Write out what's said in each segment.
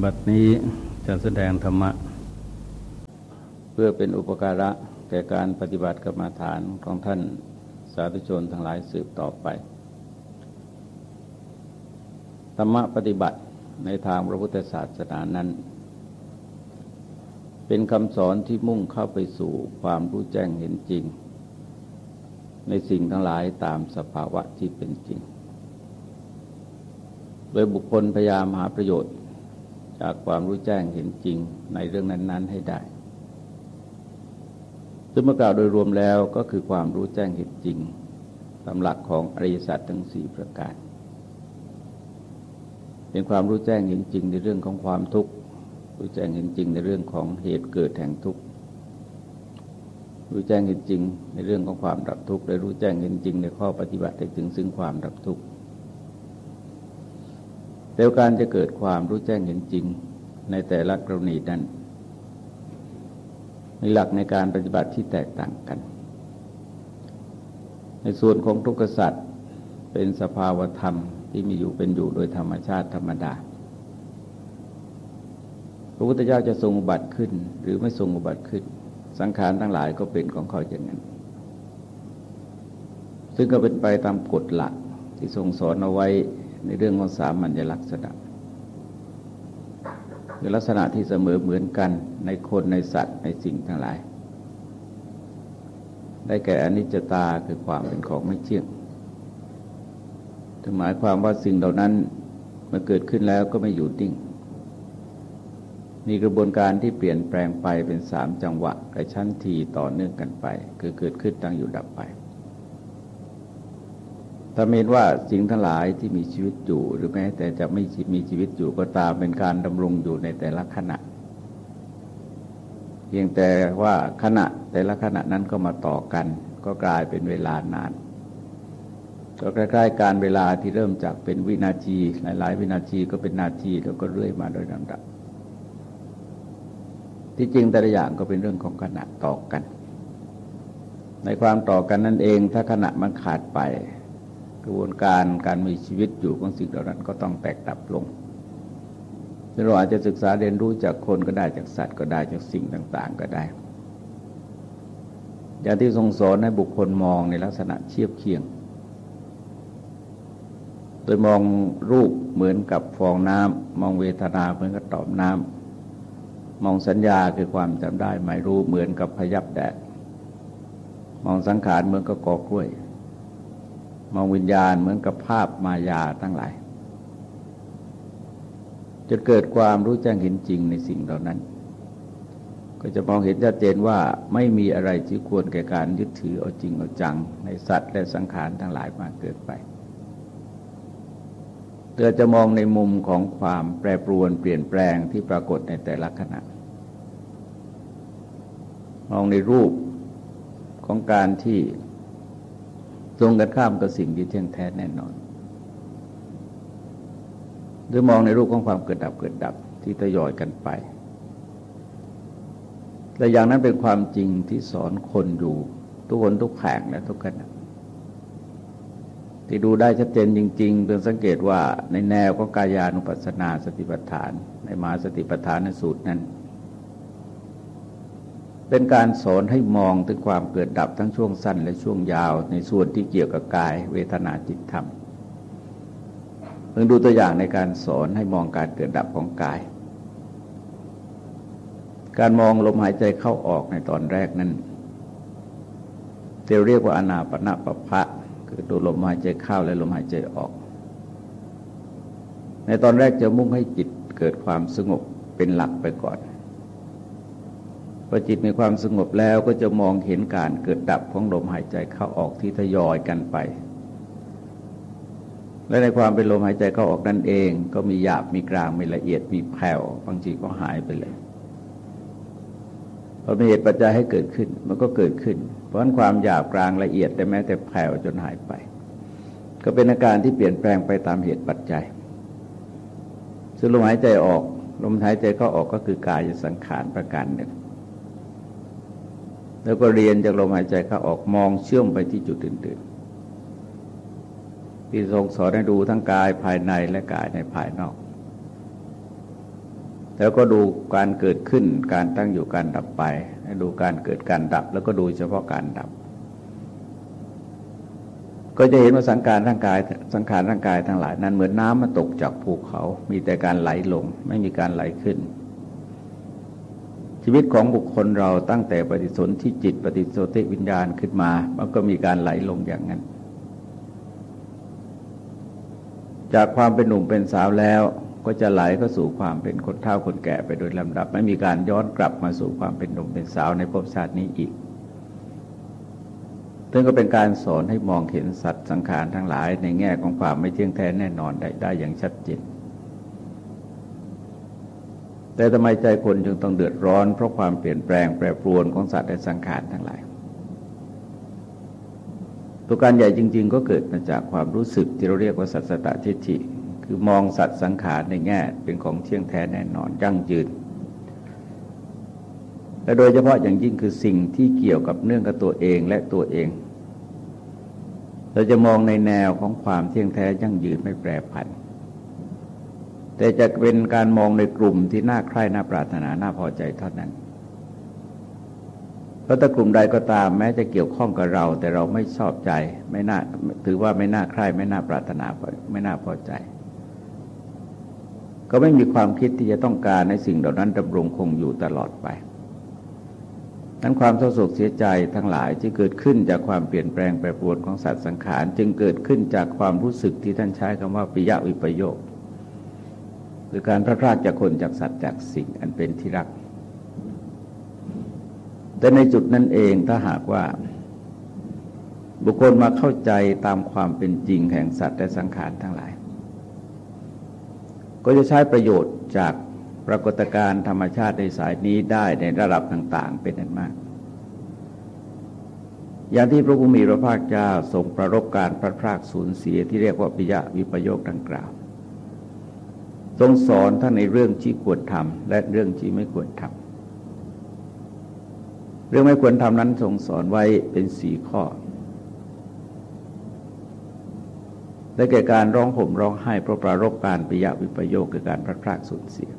บัดนี้จะแสดงธรรมะ เพื่อเป็นอุปการะแก่การปฏิบัติกรรมฐานของท่านสาธุชนทั้งหลายสืบต่อไป ธรรมะปฏิบัติในทางพระพุทธศาสนานั้น เป็นคำสอนที่มุ่งเข้าไปสู่ความรู้แจ้งเห็นจริง ในสิ่งทั้งหลายตามสภาวะที่เป็นจริง โดยบุคคลพยายามหาประโยชน์ จากความรู้แจ้งเห็นจริงในเรื่องนั้น ๆ ให้ได้ซึ่งเมื่อกล่าวโดยรวมแล้วก็คือความรู้แจ้งเห็นจริงตามหลักของอริยสัจทั้งสี่ประการ เป็นความรู้แจ้งเห็นจริงในเรื่องของความทุกข์ รู้แจ้งเห็นจริงในเรื่องของเหตุเกิดแห่งทุกข์ รู้แจ้งเห็นจริงในเรื่องของความดับทุกข์และรู้แจ้งเห็นจริงในข้อปฏิบัติถึงซึ่งความดับทุกข์ แต่การจะเกิดความรู้แจ้งเห็นจริงในแต่ละกรณีนั้นมีหลักในการปฏิบัติที่แตกต่างกัน ในส่วนของทุกขสัตว์เป็นสภาวธรรมที่มีอยู่เป็นอยู่โดยธรรมชาติธรรมดา พระพุทธเจ้าจะทรงอุบัติขึ้น หรือไม่ทรงอุบัติขึ้น สังขารทั้งหลายก็เป็นของเขาอย่างนั้น ซึ่งก็เป็นไปตามกฎหลักที่ทรงสอนเอาไว้ ในเรื่องของสามัญลักษณะคือลักษณะที่เสมอเหมือนกันในคนในสัตว์ในสิ่งทั้งหลาย ได้แก่อนิจจตาคือความเป็นของไม่เที่ยงถึงหมายความว่าสิ่งเหล่านั้นเมื่อเกิดขึ้นแล้วก็ไม่อยู่นิ่งมีกระบวนการที่เปลี่ยนแปลงไปเป็นสามจังหวะกระชั้นทีต่อเนื่องกันไป คือเกิดขึ้นตั้งอยู่ดับไป ถ้าเห็นว่าสิ่งทั้งหลายที่มีชีวิตอยู่หรือแม้แต่จะไม่มีชีวิตอยู่ก็ตามเป็นการดำรงอยู่ในแต่ละขณะ เพียงแต่ว่าขณะแต่ละขณะนั้นก็มาต่อกัน ก็กลายเป็นเวลานาน ก็ใกล้ๆการเวลาที่เริ่มจากเป็นวินาทีหลายๆ วินาทีก็เป็นนาทีแล้วก็เรื่อยมาโดยลำดับที่จริงแต่ละอย่างก็เป็นเรื่องของขณะต่อกัน ในความต่อกันนั่นเอง ถ้าขณะมันขาดไป กระบวนการการมีชีวิตอยู่ของสิ่งเหล่านั้นก็ต้องแตกดับลงเราอาจจะศึกษาเรียนรู้จากคนก็ได้จากสัตว์ก็ได้จากสิ่งต่าง ๆ ก็ได้ อย่างที่ทรงสอนให้บุคคลมองในลักษณะเทียบเคียง โดยมองรูปเหมือนกับฟองน้ำมองเวทนาเหมือนกับตอบน้ำมองสัญญาคือความจำได้หมายรู้เหมือนกับพยับแดดมองสังขารเหมือนกับกอกล้วย มองวิญญาณเหมือนกับภาพมายาทั้งหลาย จะเกิดความรู้แจ้งเห็นจริงในสิ่งเหล่านั้น ก็จะมองเห็นชัดเจนว่าไม่มีอะไรที่ควรแก่การยึดถือเอาจริงเอาจัง ในสัตว์และสังขารทั้งหลายมากเกินไปเธอจะมองในมุมของความแปรปรวนเปลี่ยนแปลงที่ปรากฏในแต่ละขณะ มองในรูปของการที่ ตรงกันข้ามกับสิ่งที่เที่ยงแท้แน่นอน หรือมองในรูปของความเกิดดับเกิดดับที่ทยอยกันไป แต่อย่างนั้นเป็นความจริงที่สอนคนอยู่ ทุกคนทุกแห่งและทุกขณะที่ดูได้ชัดเจนจริงๆเพื่อสังเกตว่าในแนวของกายานุปัสสนาสติปัฏฐาน ในมหาสติปัฏฐานในสูตรนั้น เป็นการสอนให้มองถึงความเกิดดับทั้งช่วงสั้นและช่วงยาวในส่วนที่เกี่ยวกับกายเวทนาจิตธรรมเพิ่งดูตัวอย่างในการสอนให้มองการเกิดดับของกาย การมองลมหายใจเข้าออกในตอนแรกนั้นเรียกว่าอนาปณะปะพะคือดูลมหายใจเข้าและลมหายใจออก ในตอนแรกจะมุ่งให้จิตเกิดความสงบเป็นหลักไปก่อน พอจิตมีความสงบแล้วก็จะมองเห็นการเกิดดับของลมหายใจเข้าออกที่ทยอยกันไป และในความเป็นลมหายใจเข้าออกนั่นเอง ก็มีหยาบมีกลางมีละเอียดมีแผ่วบางทีก็หายไปเลยพอมีเหตุปัจจัยให้เกิดขึ้นมันก็เกิดขึ้น เพราะนั้นความหยาบกลางละเอียดแต่แม้แต่แผ่วจนหายไป ก็เป็นอาการที่เปลี่ยนแปลงไปตามเหตุปัจจัยซึ่งลมหายใจออก ลมหายใจเข้าออกก็คือกายสังขารประการหนึ่ง แล้วก็เรียนจากลมหายใจเข้าออกมองเชื่อมไปที่จุดอื่นๆที่ทรงสอนให้ดูทั้งกายภายในและกายในภายนอก แล้วก็ดูการเกิดขึ้นการตั้งอยู่การดับไปดูการเกิดการดับ แล้วก็ดูเฉพาะการดับ ก็จะเห็นว่าสังขารร่างกายสังขารร่างกายทั้งหลายนั้นเหมือนน้ำมาตกจากภูเขา มีแต่การไหลลง ไม่มีการไหลขึ้น ชีวิตของบุคคลเราตั้งแต่ปฏิสนธิจิตปฏิสนธิวิญญาณขึ้นมา มันก็มีการไหลลงอย่างนั้น จากความเป็นหนุ่มเป็นสาวแล้วก็จะไหลเข้าสู่ความเป็นคนเฒ่าคนแก่ไปโดยลำดับ ไม่มีการย้อนกลับมาสู่ความเป็นหนุ่มเป็นสาวในภพชาตินี้อีกซึ่งก็เป็นการสอนให้มองเห็นสัตว์สังขารทั้งหลายในแง่ของความไม่เที่ยงแท้แน่นอนได้ได้อย่างชัดเจน แต่ทำไมใจคนจึงต้องเดือดร้อน เพราะความเปลี่ยนแปลงแปรปรวนของสัตว์และสังขารทั้งหลาย ตัวการใหญ่จริง ๆ ก็เกิดมาจากความรู้สึกที่เราเรียกว่าสัตสตทิฏฐิคือมองสัตว์สังขารในแง่เป็นของเที่ยงแท้แน่นอนยั่งยืนและโดยเฉพาะอย่างยิ่งคือสิ่งที่เกี่ยวกับเนื่องกับตัวเองและตัวเอง เราจะมองในแนวของความเที่ยงแท้ยั่งยืนไม่แปรผัน แต่จะเป็นการมองในกลุ่มที่น่าใคร่น่าปรารถนาน่าพอใจเท่านั้น เพราะถ้ากลุ่มใดก็ตามแม้จะเกี่ยวข้องกับเรา แต่เราไม่ชอบใจ ไม่น่าถือว่าไม่น่าใคร่ไม่น่าปรารถนาไม่น่าพอใจ ก็ไม่มีความคิดที่จะต้องการในสิ่งเหล่านั้นดำรงคงอยู่ตลอดไปนั้นความเศร้าโศกเสียใจทั้งหลายที่เกิดขึ้นจากความเปลี่ยนแปลงแปรปรวนของสัตว์สังขาร จึงเกิดขึ้นจากความรู้สึกที่ท่านใช้คำว่าปิยะวิปโยค หรือการพระพรากจากคนจากสัตว์จากสิ่งอันเป็นที่รัก แต่ในจุดนั้นเองถ้าหากว่า บุคคลมาเข้าใจตามความเป็นจริงแห่งสัตว์และสังขารทั้งหลาย ก็จะใช้ประโยชน์จากปรากฏการณ์ธรรมชาติในสายนี้ได้ในระดับต่าง ๆ เป็นอันมากอย่างที่พระผู้มีพระภาคเจ้าทรงประรบการพระพรากสูญเสียที่เรียกว่าปิยะวิปโยคดังกล่าว ทรงสอนท่านในเรื่องที่ควรทำและเรื่องที่ไม่ควรทำเรื่องไม่ควรทำนั้นทรงสอนไว้เป็นสี่ข้อและแก่การร้องห่มร้องไห้เพราะปรารบการปิยวิปโยคคือการพลัดพรากสูญเสีย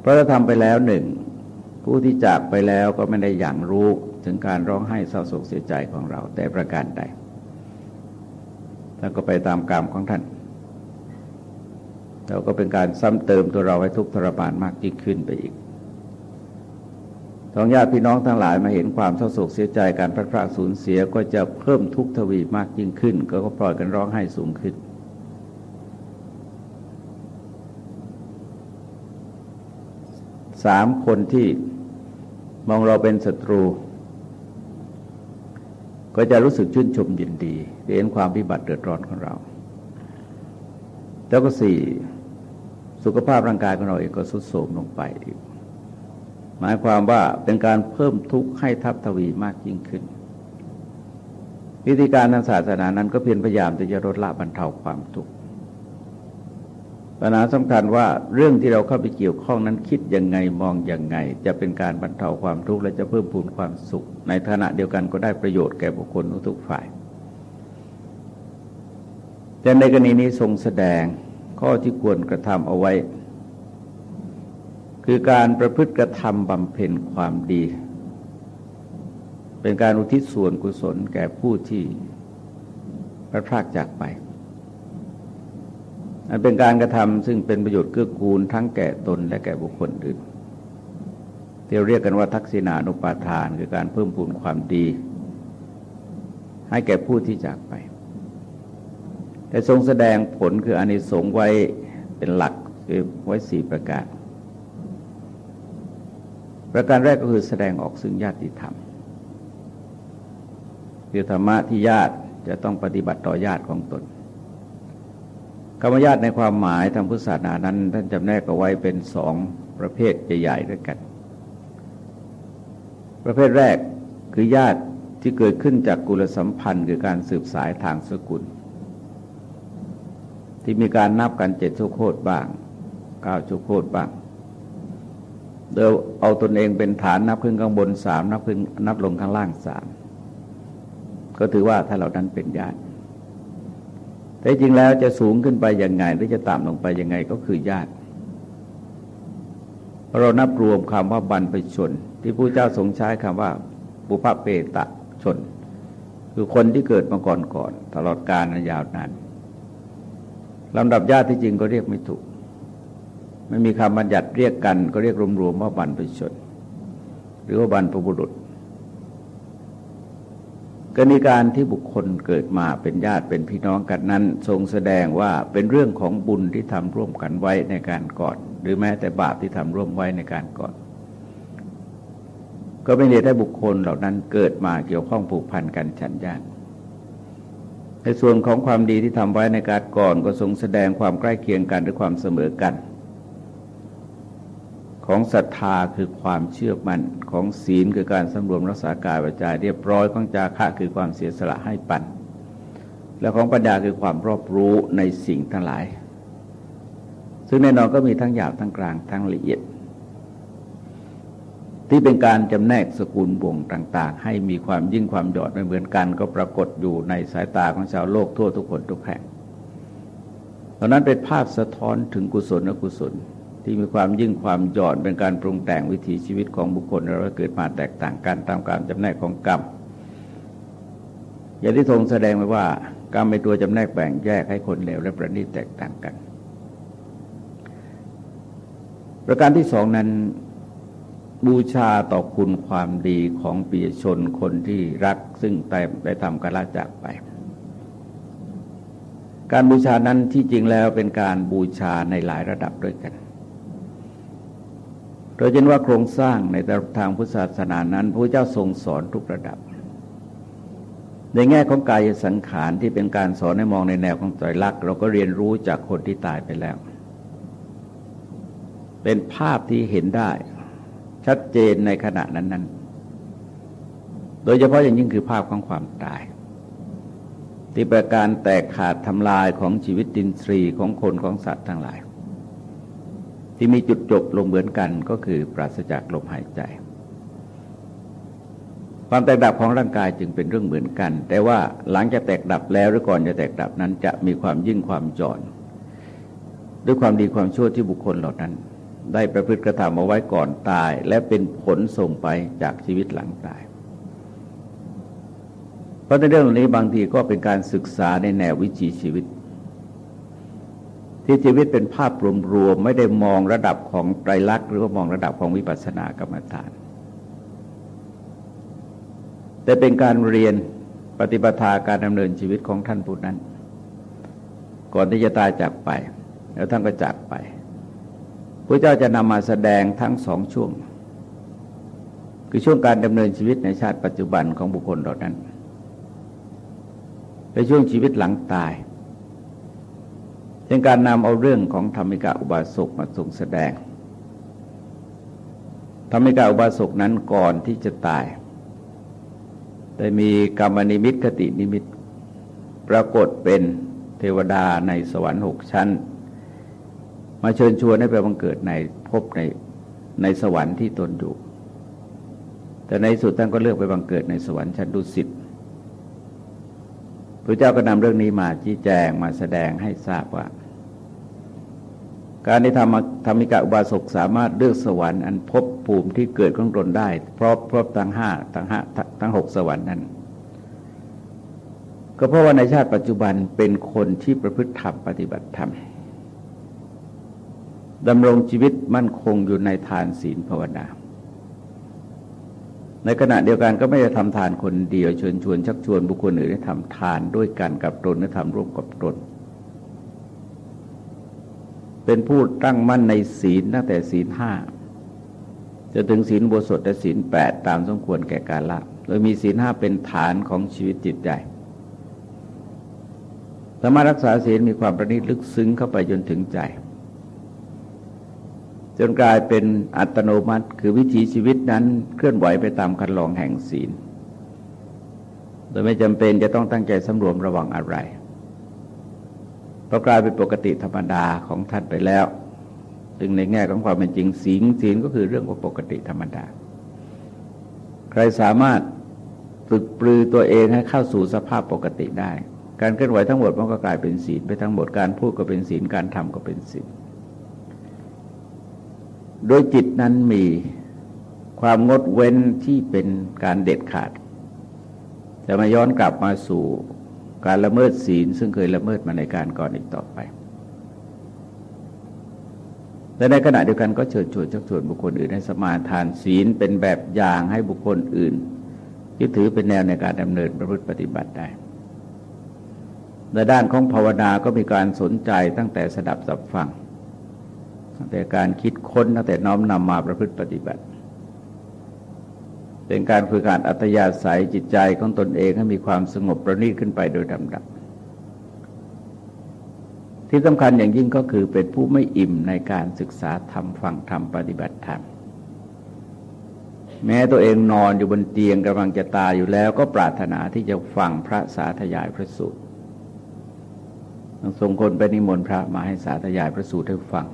เพราะถ้าทำไปแล้วหนึ่งผู้ที่จากไปแล้วก็ไม่ได้อย่างรู้ถึงการร้องไห้เศร้าโศกเสียใจของเราแต่ประการใดแล้วก็ไปตามกรรมของท่าน เราก็เป็นการซ้ำเติมตัวเราให้ทุกข์ทรมานมากยิ่งขึ้นไปอีกสองญาติพี่น้องทั้งหลายมาเห็นความเศร้าโศกเสียใจการพลาดพลาดสูญเสียก็จะเพิ่มทุกข์ทวีมากยิ่งขึ้น ก็ปล่อยกันร้องไห้สูงขึ้น สามคนที่มองเราเป็นศัตรู ก็จะรู้สึกชื่นชมยินดีเห็นความพิบัติเดือดร้อนของเรา แล้วก็สี่ สุขภาพร่างกายของเราเองก็สุดโทรมลงไปอีกหมายความว่าเป็นการเพิ่มทุกข์ให้ทับทวีมากยิ่งขึ้น วิธีการทางศาสนานั้นก็เพียรพยายามจะลดละบรรเทาความทุกข์ปัญหาสำคัญว่าเรื่องที่เราเข้าไปเกี่ยวข้องนั้นคิดยังไงมองยังไง จะเป็นการบรรเทาความทุกข์และจะเพิ่มพูนความสุข ในฐานะเดียวกันก็ได้ประโยชน์แก่บุคคลทุกฝ่ายแต่ในกรณีนี้ทรงแสดง ข้อที่ควรกระทำเอาไว้ คือการประพฤติกระทำบำเพ็ญความดี เป็นการอุทิศส่วนกุศลแก่ผู้ที่พระพรากจากไปอันเป็นการกระทำซึ่งเป็นประโยชน์เกื้อกูลทั้งแก่ตนและแก่บุคคลอื่นที่เรียกกันว่าทักษิณานุปาทาน คือการเพิ่มพูนความดี ให้แก่ผู้ที่จากไป แต่ทรงแสดงผลคืออานิสงส์ไว้เป็นหลักคือไว้สี่ประการ ประการแรกก็คือแสดงออกซึ่งญาติธรรมคือธรรมะที่ญาติจะต้องปฏิบัติต่อญาติของตนคำว่าญาติในความหมายทางพุทธศาสนานั้น ท่านจำแนกเอาไว้เป็นสองประเภทใหญ่ๆด้วยกัน ประเภทแรกคือญาติที่เกิดขึ้นจากกุลสัมพันธ์ คือการสืบสายทางสกุล ที่มีการนับกันเจ็ดชุโคตรบ้างเก้าชุโคตรบ้างเดี๋ยเอาตนเองเป็นฐานนับขึ้นข้างบนสามนับขึ้นนับลงข้างล่างสามก็ถือว่าถ้าเรานั้นเป็นญาติแต่จริงแล้วจะสูงขึ้นไปยังไง หรือจะต่ำลงไปยังไงก็คือญาติเรานับรวมคำว่าบรรพชน ที่ผู้เจ้าทรงใช้คำว่าปุพเปตะชน คือคนที่เกิดมาก่อนก่อนตลอดกาลยาวนาน ลำดับญาติที่จริงก็เรียกไม่ถูก ไม่มีคำบัญญัติเรียกกัน ก็เรียกรวมๆว่าบรรพชน หรือว่าบรรพบุรุษกรณีการที่บุคคลเกิดมาเป็นญาติเป็นพี่น้องกันนั้น ทรงแสดงว่าเป็นเรื่องของบุญที่ทำร่วมกันไว้ในการก่อน หรือแม้แต่บาปที่ทำร่วมไว้ในการก่อน ก็เป็นเหตุให้บุคคลเหล่านั้นเกิดมาเกี่ยวข้องผูกพันกันฉันญาติ ในส่วนของความดีที่ทำไว้ในการก่อนก็ทรงแสดงความใกล้เคียงกันหรือความเสมอกัน ของศรัทธาคือความเชื่อมัน่นของศีลคือการสำรวมรักษากายวาจาเรียบร้อยของจาคะคือความเสียสละให้ปันและของปัญญาคือความรอบรู้ในสิ่งทั้งหลาย ซึ่งแน่นอนก็มีทั้งหยาบทั้งกลางทั้งละเอียด ที่เป็นการจำแนกสกุลบ่งต่าง ๆ ให้มีความยิ่งความหยอดไม่เหมือนกัน ก็ปรากฏอยู่ในสายตาของชาวโลกทั่วทุกคนทุกแห่งตอนนั้นเป็นภาพสะท้อนถึงกุศลอกุศล ที่มีความยิ่งความหยอนเป็นการปรุงแต่งวิถีชีวิตของบุคคลเราเกิดมาแตกต่างกันตามการจำแนกของกรรมอย่างที่ทรงแสดงไว้ว่ากรรมเป็นตัวจำแนกแบ่งแยกให้คนเลวและประณีตแตกต่างกัน ประการที่สองนั้น บูชาต่อคุณความดีของปีชนคนที่รักซึ่งแต่ได้ทำกระลาจากไป การบูชานั้นที่จริงแล้วเป็นการบูชาในหลายระดับด้วยกันโดยเห็นว่าโครงสร้างในทางพุทธศาสนานั้นพระเจ้าทรงสอนทุกระดับ ในแง่ของกายสังขารที่เป็นการสอนให้มองในแนวของไตรลักษณ์เราก็เรียนรู้จากคนที่ตายไปแล้ว เป็นภาพที่เห็นได้ ชัดเจนในขณะนั้นๆโดยเฉพาะอย่างยิ่งคือภาพของความตาย ที่ประการแตกขาดทำลายของชีวิตดินทรีของคนของสัตว์ทั้งหลาย ที่มีจุดจบลงเหมือนกันก็คือปราศจากลมหายใจ ความแตกดับของร่างกายจึงเป็นเรื่องเหมือนกัน แต่ว่าหลังจากแตกดับแล้วหรือก่อนจะแตกดับนั้นจะมีความยิ่งความจรด้วยความดีความชั่วที่บุคคลเหล่านั้น ได้ประพฤติกระทำเอาไว้ก่อนตาย และเป็นผลส่งไปจากชีวิตหลังตาย เพราะในเรื่องนี้บางทีก็เป็นการศึกษาในแนววิจีชีวิต ที่ชีวิตเป็นภาพรวมๆไม่ได้มองระดับของไตรลักษณ์หรือว่ามองระดับของวิปัสสนากรรมฐาน แต่เป็นการเรียนปฏิปทาการดำเนินชีวิตของท่านผู้นั้น ก่อนที่จะตายจากไป แล้วท่านก็จากไป พระเจ้าจะนำมาแสดงทั้งสองช่วง คือช่วงการดำเนินชีวิตในชาติปัจจุบันของบุคคลเหล่านั้นและช่วงชีวิตหลังตายเป็นการนำเอาเรื่องของธรรมิกาอุบาสกมาทรงแสดง ธรรมิกาอุบาสกนั้นก่อนที่จะตาย ได้มีกรรมนิมิตคตินิมิต ปรากฏเป็นเทวดาในสวรรค์หกชั้น มาเชิญชวนให้ไปบังเกิดในภพในในสวรรค์ที่ตนอยู่ แต่ในสุดท่านก็เลือกไปบังเกิดในสวรรค์ชั้นดุสิตพระเจ้าก็นำเรื่องนี้มาชี้แจงมาแสดงให้ทราบว่า การที่ทำธรรมิกาอุบาสกสามารถเลือกสวรรค์อันพบภูมิที่เกิดของตนได้ เพราะเพราะทั้งห้าทั้งห้าทั้งหกสวรรค์นั้น ก็เพราะว่าในชาติปัจจุบันเป็นคนที่ประพฤติธรรมปฏิบัติธรรม ดำรงชีวิตมั่นคงอยู่ในทานศีลภาวนา ในขณะเดียวกันก็ไม่ได้ทำทานคนเดียวชิญชวนชักชวนบุคคลอื่นให้ทำทานด้วยกันกับตนและทำร่วมกับตน เป็นผู้ตั้งมั่นในศีลตั้งแต่ศีลห้าจะถึงศีลบสถและศีลแปดตามสมควรแก่การละ โดยมีศีลห้าเป็นฐานของชีวิตจิตใจสามารถรักษาศีลมีความประณีตลึกซึ้งเข้าไปจนถึงใจ จนกลายเป็นอัตโนมัติ คือวิถีชีวิตนั้นเคลื่อนไหวไปตามคันลองแห่งศีล โดยไม่จำเป็นจะต้องตั้งใจสำรวมระวังอะไรพอกลายเป็นปกติธรรมดาของท่านไปแล้วซึ่งในแง่ของความเป็นจริงศีลศีลก็คือเรื่องของปกติธรรมดา ใครสามารถฝึกปลือตัวเองให้เข้าสู่สภาพปกติได้ การเคลื่อนไหวทั้งหมดมันก็กลายเป็นศีลไปทั้งหมดการพูดก็เป็นศีลการทำก็เป็นศีล โดยจิตนั้นมีความงดเว้นที่เป็นการเด็ดขาด จะมาย้อนกลับมาสู่การละเมิดศีล ซึ่งเคยละเมิดมาในการก่อนอีกต่อไป และในขณะเดียวกันก็เชิญชวนชักชวนบุคคลอื่นให้สมาทานศีลเป็นแบบอย่างให้บุคคลอื่นที่ถือเป็นแนวในการดำเนินประพฤติปฏิบัติได้ ในด้านของภาวนาก็มีการสนใจตั้งแต่สดับสับฟัง ตั้งแต่การคิดค้นตั้งแต่น้อมนำมาประพฤติปฏิบัติ เป็นการฝึกการอัตยาศัยจิตใจของตนเองให้มีความสงบประณีตขึ้นไปโดยลำดับ ที่สำคัญอย่างยิ่งก็คือเป็นผู้ไม่อิ่มในการศึกษาธรรมฟังธรรมปฏิบัติธรรมแม้ตัวเองนอนอยู่บนเตียงกำลังจะตายอยู่แล้วก็ปรารถนาที่จะฟังพระสาธยายพระสูตรส่งคนไปนิมนต์พระมาให้สาธยายพระสูตรให้ฟัง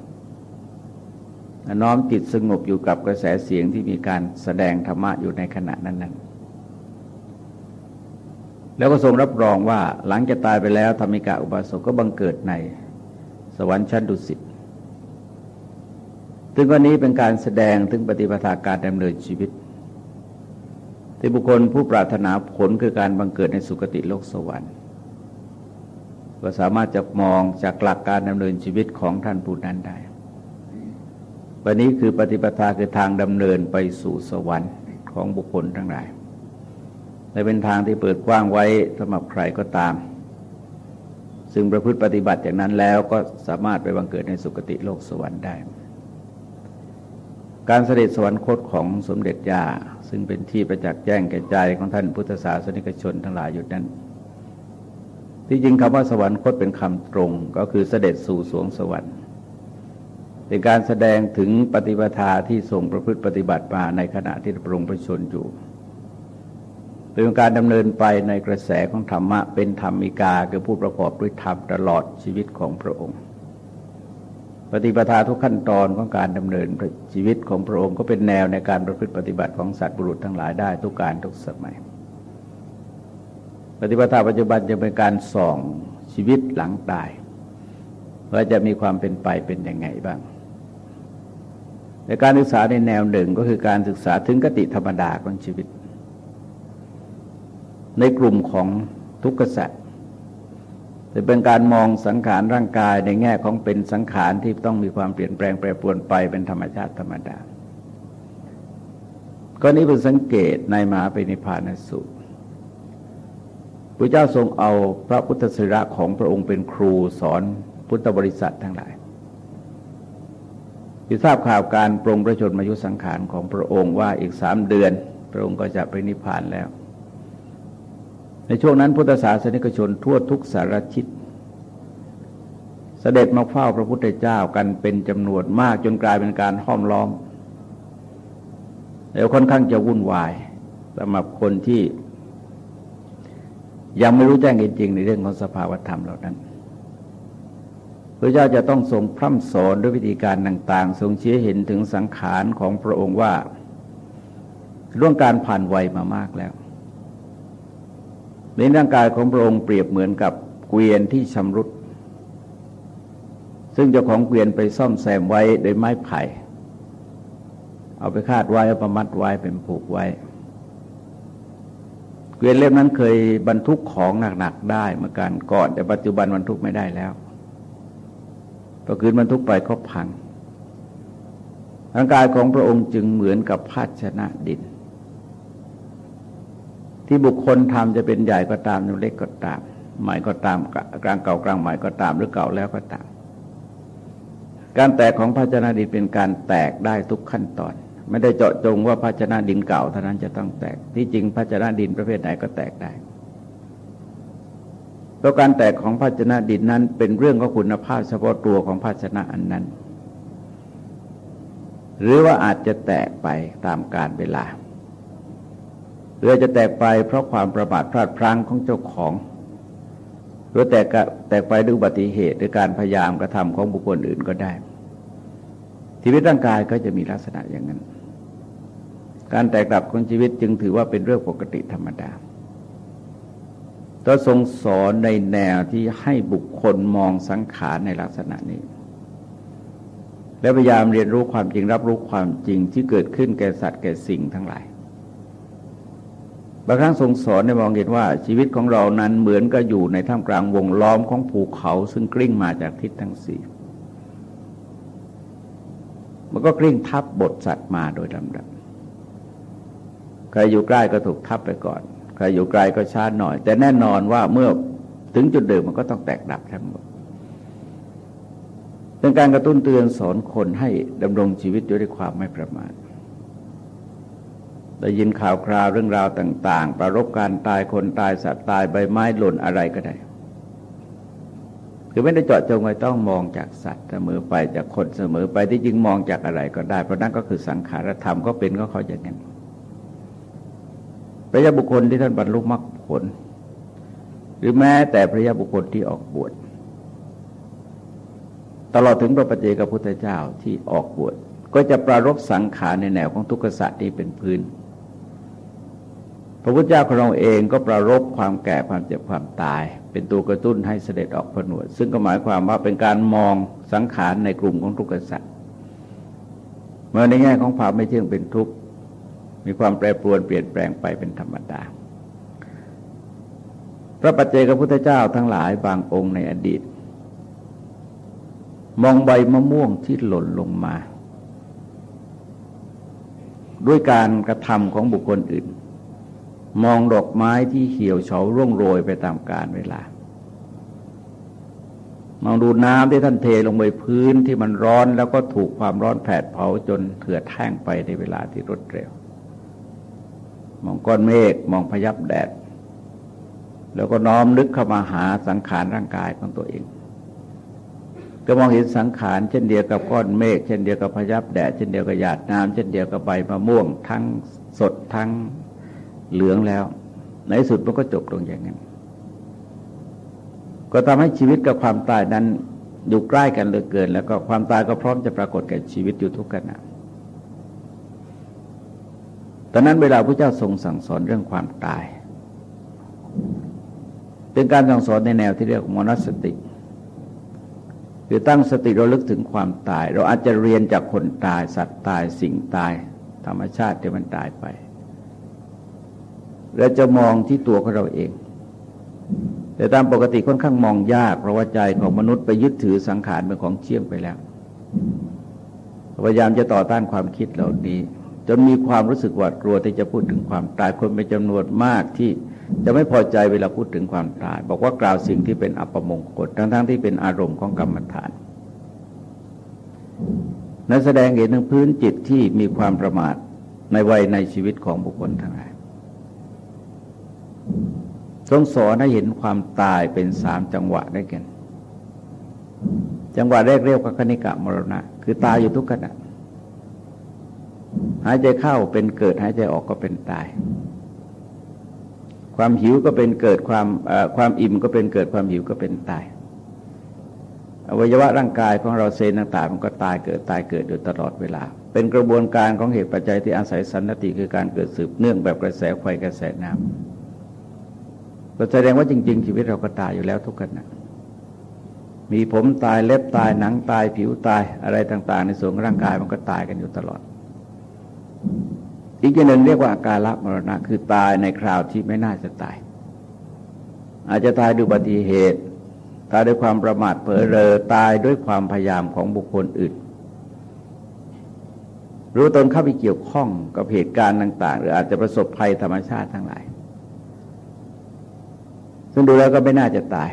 น้อมจิตสงบอยู่กับกระแสเสียงที่มีการแสดงธรรมะอยู่ในขณะนั้น ๆ แล้วก็ทรงรับรองว่าหลังจะตายไปแล้วธรรมิกาอุบาสกก็บังเกิดในสวรรค์ชั้นดุสิตซึ่งวันนี้เป็นการแสดงถึงปฏิปทาการดำเนินชีวิต ที่บุคคลผู้ปรารถนาผลคือการบังเกิดในสุคติโลกสวรรค์ ก็สามารถจะมองจากหลักการดำเนินชีวิตของท่านผู้นั้นได้ วันนี้คือปฏิปทาคือทางดำเนินไปสู่สวรรค์ของบุคคลทั้งหลายและเป็นทางที่เปิดกว้างไว้สำหรับใครก็ตาม ซึ่งประพฤติปฏิบัติอย่างนั้นแล้วก็สามารถไปบังเกิดในสุคติโลกสวรรค์ได้ การเสด็จสวรรคตของสมเด็จย่าซึ่งเป็นที่ประจักษ์แจ้งแก่ใจของท่านพุทธศาสนิกชนทั้งหลายอยู่นั้น ที่จริงคำว่าสวรรคตเป็นคำตรงก็คือเสด็จสู่สวงสวรรค์ เป็นการแสดงถึงปฏิปทาที่ทรงประพฤติปฏิบัติมาในขณะที่พระองค์ประชนอยู่เป็นการดำเนินไปในกระแสของธรรมะเป็นธรรมิกาคือผู้ประกอบด้วยธรรมตลอดชีวิตของพระองค์ ปฏิปทาทุกขั้นตอนของการดำเนินชีวิตของพระองค์ ก็เป็นแนวในการประพฤติปฏิบัติของสัตว์บุรุษทั้งหลายได้ทุกการทุกสมัย ปฏิปทาปัจจุบันจะเป็นการส่องชีวิตหลังตายว่าจะมีความเป็นไปเป็นยังไงบ้าง ในการศึกษาในแนวหนึ่งก็คือการศึกษาถึงกติธรรมดาของชีวิต ในกลุ่มของทุกขสัตว์จะเป็นการมองสังขารร่างกายในแง่ของเป็นสังขารที่ต้องมีความเปลี่ยนแปลงแปรปรวนไปเป็นธรรมชาติธรรมดา ก็นี้เป็นสังเกตในมหาปณิพานสูตรพระเจ้าทรงเอาพระพุทธศิระของพระองค์เป็นครูสอนพุทธบริษัททั้งหลาย ที่ทราบข่าวการปรงพระชนมายุสังขารของพระองค์ว่าอีกสามเดือน พระองค์ก็จะไปนิพพานแล้ว ในช่วงนั้นพุทธศาสนิกชนทั่วทุกสารชิตเสด็จมาเฝ้าพระพุทธเจ้ากันเป็นจำนวนมากจนกลายเป็นการห้อมล้อมแล้วค่อนข้างจะวุ่นวายสำหรับคนที่ยังไม่รู้แจ้งจริงในเรื่องของสภาวธรรมเหล่านั้น พระเจ้าจะต้องทรงพร่ำสอนด้วยวิธีการต่างๆ ทรงชี้เห็นถึงสังขารของพระองค์ว่าร่วงการผ่านวัยมามากแล้วในร่างกายของพระองค์เปรียบเหมือนกับเกวียนที่ชำรุด ซึ่งเจ้าของเกวียนไปซ่อมแซมไว้โดยไม้ไผ่ เอาไปคาดไว้เอาประมัดไว้เป็นผูกไว้ เกวียนเล่มนั้นเคยบรรทุกของหนักๆได้เมื่อการก่อน แต่ปัจจุบันบรรทุกไม่ได้แล้ว พอคืนบรรทุกไปก็พังร่างกายของพระองค์จึงเหมือนกับภาชนะดิน ที่บุคคลทำจะเป็นใหญ่ก็ตามเล็กก็ตามใหม่ก็ตามกลางเก่ากลางใหม่ก็ตามหรือเก่าแล้วก็ตาม การแตกของภาชนะดินเป็นการแตกได้ทุกขั้นตอน ไม่ได้เจาะจงว่าภาชนะดินเก่าเท่านั้นจะต้องแตกที่จริงภาชนะดินประเภทไหนก็แตกได้ ราะการแตกของภาชนะดินนั้น เป็นเรื่องของคุณภาพเฉพาะตัวของภาชนะอันนั้น หรือว่าอาจจะแตกไปตามกาลเวลาหรือจะแตกไปเพราะความประมาทพลาดพลั้งของเจ้าของ หรือแตกแตกไปด้วยอุบัติเหตุหรือการพยายามกระทำของบุคคลอื่นก็ได้ ชีวิตร่างกายก็จะมีลักษณะอย่างนั้น การแตกดับของชีวิตจึงถือว่าเป็นเรื่องปกติธรรมดา ตัวทรงสอนในแนวที่ให้บุคคลมองสังขารในลักษณะนี้แและพยายามเรียนรู้ความจริงรับรู้ความจริงที่เกิดขึ้นแก่สัตว์แก่สิ่งทั้งหลายบางครั้งทรงสอนในมองเห็นว่าชีวิตของเรานั้นเหมือนกับอยู่ในท่ามกลางวงล้อมของภูเขา ซึ่งกลิ้งมาจากทิศทั้งสี่มันก็กลิ้งทับบทสัตว์มาโดยลำดับใครอยู่ใกล้ก็ถูกทับไปก่อน ใครอยู่ไกลก็ช้าหน่อย แต่แน่นอนว่าเมื่อถึงจุดเดิมมันก็ต้องแตกดับทั้งหมดเป็นการกระตุ้นเตือนสอนคนให้ดำรงชีวิตด้วยความไม่ประมาทได้ยินข่าวคราวเรื่องราวต่าง ๆ ประรบการตายคนตายสัตว์ตายใบไม้หล่นอะไรก็ได้ คือไม่ได้เจาะจงไว้ต้องมองจากสัตว์เสมอไปจากคนเสมอไปที่จริงมองจากอะไรก็ได้ เพราะนั่นก็คือสังขารธรรมก็เป็นก็เขาอย่างนั้น พระยาบุคคลที่ท่านบรรลุมรรคผล หรือแม้แต่พระยาบุคคลที่ออกบวชตลอดถึงพระปเจกับพุทธเจ้าที่ออกบวชก็จะปรารบสังขารในแนวของทุกขสัตว์ที่เป็นพื้น พระพุทธเจ้าของเราเองก็ปรารบความแก่ความเจ็บความตาย เป็นตัวกระตุ้นให้เสด็จออกผนวด ซึ่งก็หมายความว่าเป็นการมองสังขารในกลุ่มของทุกขสัตว์เมื่อในแง่ของความไม่เที่ยงเป็นทุกข์ มีความแปรปรวนเปลี่ยนแปลงไปเป็นธรรมดา พระปัจเจกพุทธเจ้าทั้งหลายบางองค์ในอดีต มองใบมะม่วงที่หล่นลงมา ด้วยการกระทำของบุคคลอื่น มองดอกไม้ที่เหี่ยวเฉาร่วงโรยไปตามกาลเวลามองดูน้ำที่ท่านเทลงไปพื้นที่มันร้อนแล้วก็ถูกความร้อนแผดเผาจนเถื่อแห้งไปในเวลาที่รวดเร็ว มองก้อนเมฆมองพยับแดด แล้วก็น้อมนึกเข้ามาหาสังขารร่างกายของตัวเองก็มองเห็นสังขารเช่นเดียวกับก้อนเมฆเช่นเดียวกับพยับแดดเช่นเดียวกับหยาดน้ำเช่นเดียวกับใบมะม่วง ทั้งสดทั้งเหลืองแล้ว ในสุดมันก็จบลงอย่างนั้น ก็ทำให้ชีวิตกับความตายนั้นอยู่ใกล้กันเหลือเกิน แล้วก็ความตายก็พร้อมจะปรากฏแก่ชีวิตอยู่ทุกขณะ อนนั้นเวลาพระเจ้าทรงสั่งสอนเรื่องความตาย เป็นการสั่งสอนในแนวที่เรียกมนสติ คือตั้งสติเราลึกถึงความตาย เราอาจจะเรียนจากคนตาย สัตว์ตายสิ่งตาย ธรรมชาติที่มันตายไปเราจะมองที่ตัวของเราเอง แต่ตามปกติค่อนข้างมองยาก เพราะว่าใจของมนุษย์ไปยึดถือสังขารเป็นของเชี่ยงไปแล้วพยายามจะต่อต้านความคิดเหล่านี้ จนมีความรู้สึกหวาดกลัวที่จะพูดถึงความตายคนเป็นจำนวนมากที่จะไม่พอใจเวลาพูดถึงความตาย บอกว่ากล่าวสิ่งที่เป็นอัปมงคลทั้งๆทที่เป็นอารมณ์ของกรรมฐาน นั้นแสดงเห็นถึงพื้นจิตที่มีความประมาทในวัยในชีวิตของบุคคลทั้งหลายทรงสอนให้เห็นความตายเป็นสามจังหวะได้กัน จังหวะแรกเรียกว่าคณิกะมรณะ คือตายอยู่ทุกขณะ หายใจเข้าเป็นเกิดหายใจออกก็เป็นตาย ความหิวก็เป็นเกิดความความอิ่มก็เป็นเกิดความหิวก็เป็นตาย อวัยวะร่างกายของเราเซลล์ต่างๆมันก็ตายเกิดตายเกิดอยู่ตลอดเวลา เป็นกระบวนการของเหตุปัจจัยที่อาศัยสันติคือการเกิดสืบเนื่องแบบกระแสไฟกระแสน้ำก็แสดงว่าจริง ๆ ชีวิตเราก็ตายอยู่แล้วทุกขณะมีผมตายเล็บตายหนังตายผิวตายอะไรต่าง ๆ ในส่วนร่างกายมันก็ตายกันอยู่ตลอด อีกอย่างหนึ่งเรียกว่าอาการละมรณะ คือตายในคราวที่ไม่น่าจะตาย อาจจะตายด้วยอุบัติเหตุ ตายด้วยความประมาทเผลอเรอตายด้วยความพยายามของบุคคลอื่น รู้ตนเข้าไปเกี่ยวข้องกับเหตุการณ์ต่าง ๆ หรืออาจจะประสบภัยธรรมชาติทั้งหลาย ซึ่งดูแล้วก็ไม่น่าจะตาย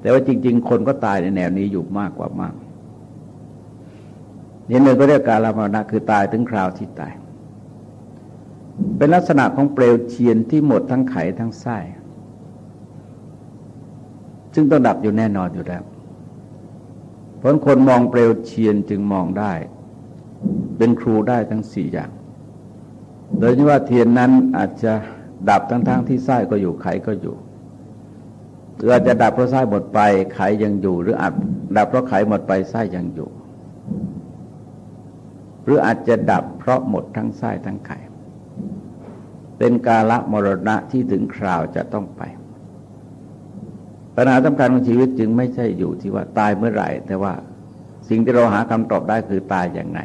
แต่ว่าจริง ๆ คนก็ตายในแนวนี้อยู่มากกว่ามากอย่างหนึ่งก็เรียกการละมรณะคือตายถึงคราวที่ตาย เป็นลักษณะของเปลวเทียนที่หมดทั้งไขทั้งไส้ ซึ่งต้องดับอยู่แน่นอนอยู่แล้วเพราะคนมองเปลวเทียนจึงมองได้ เป็นครูได้ทั้งสี่อย่าง โดยที่ว่าเทียนนั้นอาจจะดับทั้งๆทที่ไส้ก็อยู่ไขก็อยู่หรืออาจจะดับเพราะไส้หมดไปไขยังอยู่ หรืออาจดับเพราะไขหมดไปไส้ยังอยู่ หรืออาจจะดับเพราะหมดทั้งไส้ทั้งไข เป็นกาละมรณะที่ถึงคราวจะต้องไป ปัญหาสำคัญของชีวิตจึงไม่ใช่อยู่ที่ว่าตายเมื่อไหร่ แต่ว่าสิ่งที่เราหาคำตอบได้คือตายอย่างไร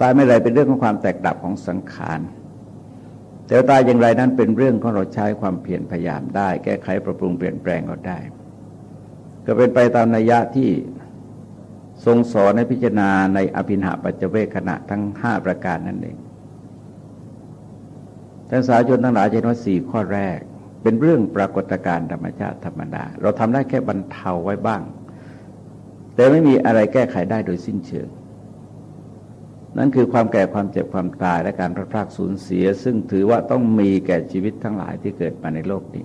ตายไม่ไรเป็นเรื่องของความแตกดับของสังขาร แต่ตายอย่างไรนั้นเป็นเรื่องของเราใช้ความเพียรพยายามได้ แก้ไขปรับปรุงเปลี่ยนแปลงก็ได้ ก็เป็นไปตามนัยยะที่ทรงสอนในพิจารณาในอภินหาปัจเจเวขณะทั้งห้าประการนั่นเอง ท่านสาชนทั้งหลายจะเห็นว่าสี่ข้อแรก เป็นเรื่องปรากฏการณ์ธรรมชาติธรรมดา เราทำได้แค่บรรเทาไว้บ้าง แต่ไม่มีอะไรแก้ไขได้โดยสิ้นเชิง นั่นคือความแก่ความเจ็บความตายและการพลาดพลาดสูญเสีย ซึ่งถือว่าต้องมีแก่ชีวิตทั้งหลายที่เกิดมาในโลกนี้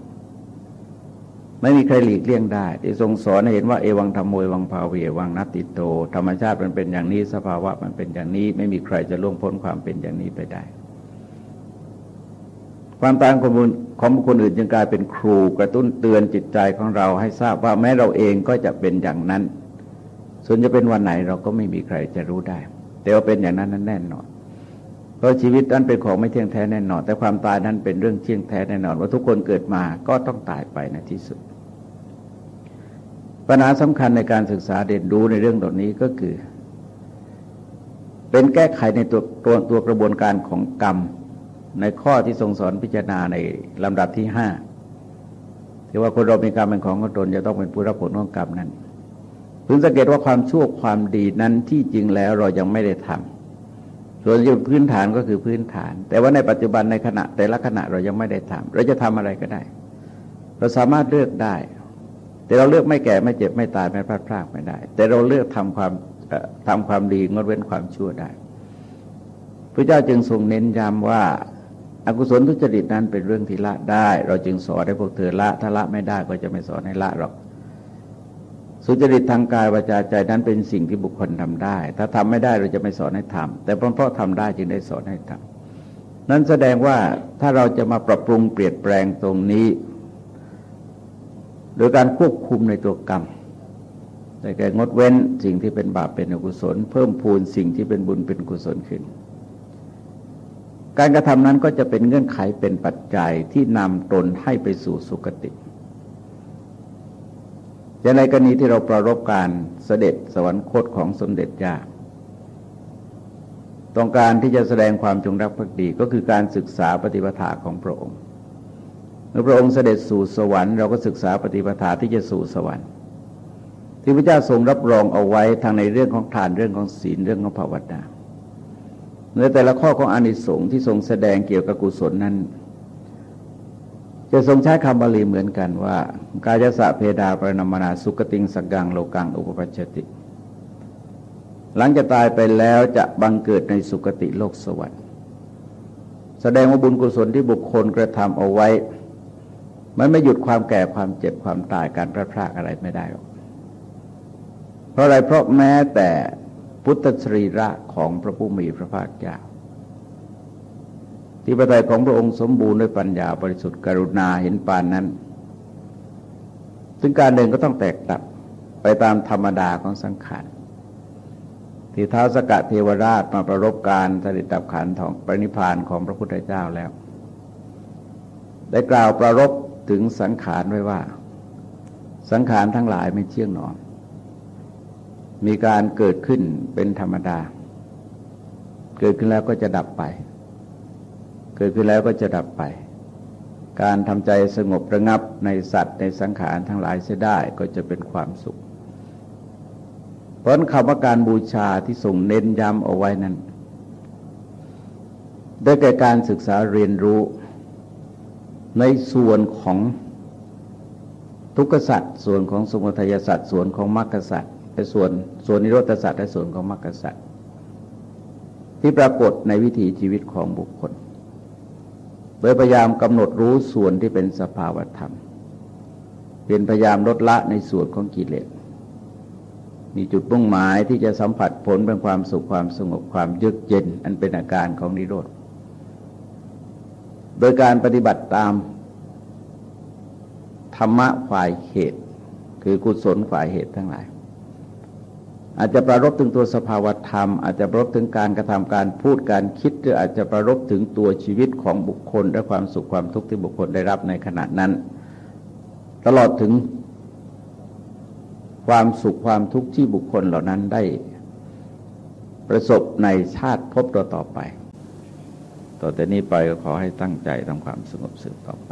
ไม่มีใครหลีกเลี่ยงได้ ที่ทรงสอนให้เห็นว่าเอวังธรรมโมยวังภาเววังนัตติโต ธรรมชาติมันเป็นอย่างนี้สภาวะมันเป็นอย่างนี้ ไม่มีใครจะล่วงพ้นความเป็นอย่างนี้ไปได้ ความตายของคนของคนอื่นจึงกลายเป็นครูกระตุ้นเตือนจิตใจของเราให้ทราบว่าแม้เราเองก็จะเป็นอย่างนั้น ส่วนจะเป็นวันไหนเราก็ไม่มีใครจะรู้ได้ แต่ว่าเป็นอย่างนั้นนั้นแน่นอน เพราะชีวิตนั้นเป็นของไม่เที่ยงแท้แน่นอน แต่ความตายนั้นเป็นเรื่องเที่ยงแท้แน่นอน ว่าทุกคนเกิดมาก็ต้องตายไปในที่สุด ปัญหาสำคัญในการศึกษาเด่นรู้ในเรื่องเหล่านี้ก็คือ เป็นแก้ไขในตัวตัวตัวกระบวนการของกรรม ในข้อที่ทรงสอนพิจารณาในลำดับที่ห้าที่ว่าคนเรามีกรรมเป็นของตนจะต้องเป็นผู้รับผลของกรรมนั้นพึงสังเกตว่าความชั่วความดีนั้นที่จริงแล้วเรายังไม่ได้ทำส่วนที่พื้นฐานก็คือพื้นฐาน แต่ว่าในปัจจุบันในขณะแต่ละขณะเรายังไม่ได้ทำเราจะทำอะไรก็ได้ เราสามารถเลือกได้ แต่เราเลือกไม่แก่ไม่เจ็บไม่ตายไม่พลาดพลาดไม่ได้ แต่เราเลือกทำความทำความดีงดเว้นความชั่วได้พระเจ้าจึงทรงเน้นย้ำว่า อกุศลทุจริตนั้นเป็นเรื่องที่ละได้ เราจึงสอนให้พวกเธอละ ถ้าละไม่ได้ก็จะไม่สอนให้ละหรอก สุจริตทางกายวาจาใจนั้นเป็นสิ่งที่บุคคลทำได้ ถ้าทำไม่ได้เราจะไม่สอนให้ทำแต่เพราะทำได้จึงได้สอนให้ทำนั้นแสดงว่าถ้าเราจะมาปรับปรุงเปลี่ยนแปลงตรงนี้ โดยการควบคุมในตัวกรรมแต่แก่งดเว้นสิ่งที่เป็นบาปเป็นอกุศล เพิ่มพูนสิ่งที่เป็นบุญเป็นกุศลขึ้น การกระทำนั้นก็จะเป็นเงื่อนไขเป็นปัจจัยที่นำตนให้ไปสู่สุคติอย่างในกรณีที่เราประรบการเสด็จสวรรคตของสมเด็จย่าต้องการที่จะแสดงความจงรักภักดีก็คือการศึกษาปฏิปทาของพระองค์ เมื่อพระองค์เสด็จสู่สวรรค์เราก็ศึกษาปฏิปทาที่จะสู่สวรรค์ ที่พระเจ้าทรงรับรองเอาไว้ทางในเรื่องของทานเรื่องของศีลเรื่องของภาวนา ในแต่ละข้อของอานิสงส์ที่ทรงแสดงเกี่ยวกับกุศลนั้น จะทรงใช้คำบาลีเหมือนกันว่า กายสะเพดาปรนมนาสุกติงสักังโลกังอุปปัชติ หลังจะตายไปแล้วจะบังเกิดในสุคติโลกสวรรค์แสดงว่าบุญกุศลที่บุคคลกระทำเอาไว้ มันไม่หยุดความแก่ความเจ็บความตายการพลาดพลาดอะไรไม่ได้หรอกเพราะอะไรเพราะแม้แต่ พุทธสรีระของพระผู้มีพระภาคเจ้าที่ประทัยของพระองค์สมบูรณ์ด้วยปัญญาบริสุทธิ์กรุณาเห็นปานนั้น ซึ่งการเดินก็ต้องแตกตับไปตามธรรมดาของสังขารที่เท้าสกเทวราชมาประรบการสดิดับขันของปรินิพานของพระพุทธเจ้าแล้ว ได้กล่าวประรบถึงสังขารไว้ว่า สังขารทั้งหลายไม่เที่ยงหนอน มีการเกิดขึ้นเป็นธรรมดา เกิดขึ้นแล้วก็จะดับไป เกิดขึ้นแล้วก็จะดับไป การทำใจสงบระงับในสัตว์ในสังขารทั้งหลายเสียได้ก็จะเป็นความสุข เพราะคำว่าการบูชาที่ส่งเน้นย้ำเอาไว้นั้นได้แก่การศึกษาเรียนรู้ในส่วนของทุกขสัตว์ส่วนของสมุทัยสัตว์ส่วนของมรรคสัตว์ ส่วนส่วนนิโรธสัตว์และส่วนของมรรคสัตว์ที่ปรากฏในวิถีชีวิตของบุคคล โดยพยายามกำหนดรู้ส่วนที่เป็นสภาวธรรม เป็นพยายามลดละในส่วนของกิเลสมีจุดมุ่งหมายที่จะสัมผัสผลเป็นความสุขความสงบความเยือกเย็น อันเป็นอาการของนิโรธ โดยการปฏิบัติตาม ธรรมะฝ่ายเหตุ คือกุศลฝ่ายเหตุทั้งหลาย อาจจะประรบถึงตัวสภาวธรรม อาจจะประรบถึงการกระทำการพูดการคิด หรืออาจจะประรบถึงตัวชีวิตของบุคคล และความสุขความทุกข์ที่บุคคลได้รับในขณะนั้น ตลอดถึงความสุขความทุกข์ที่บุคคลเหล่านั้นได้ประสบในชาติพบต่อไป ต่อแต่นี้ไปก็ขอให้ตั้งใจทำความสงบสืบต่อไป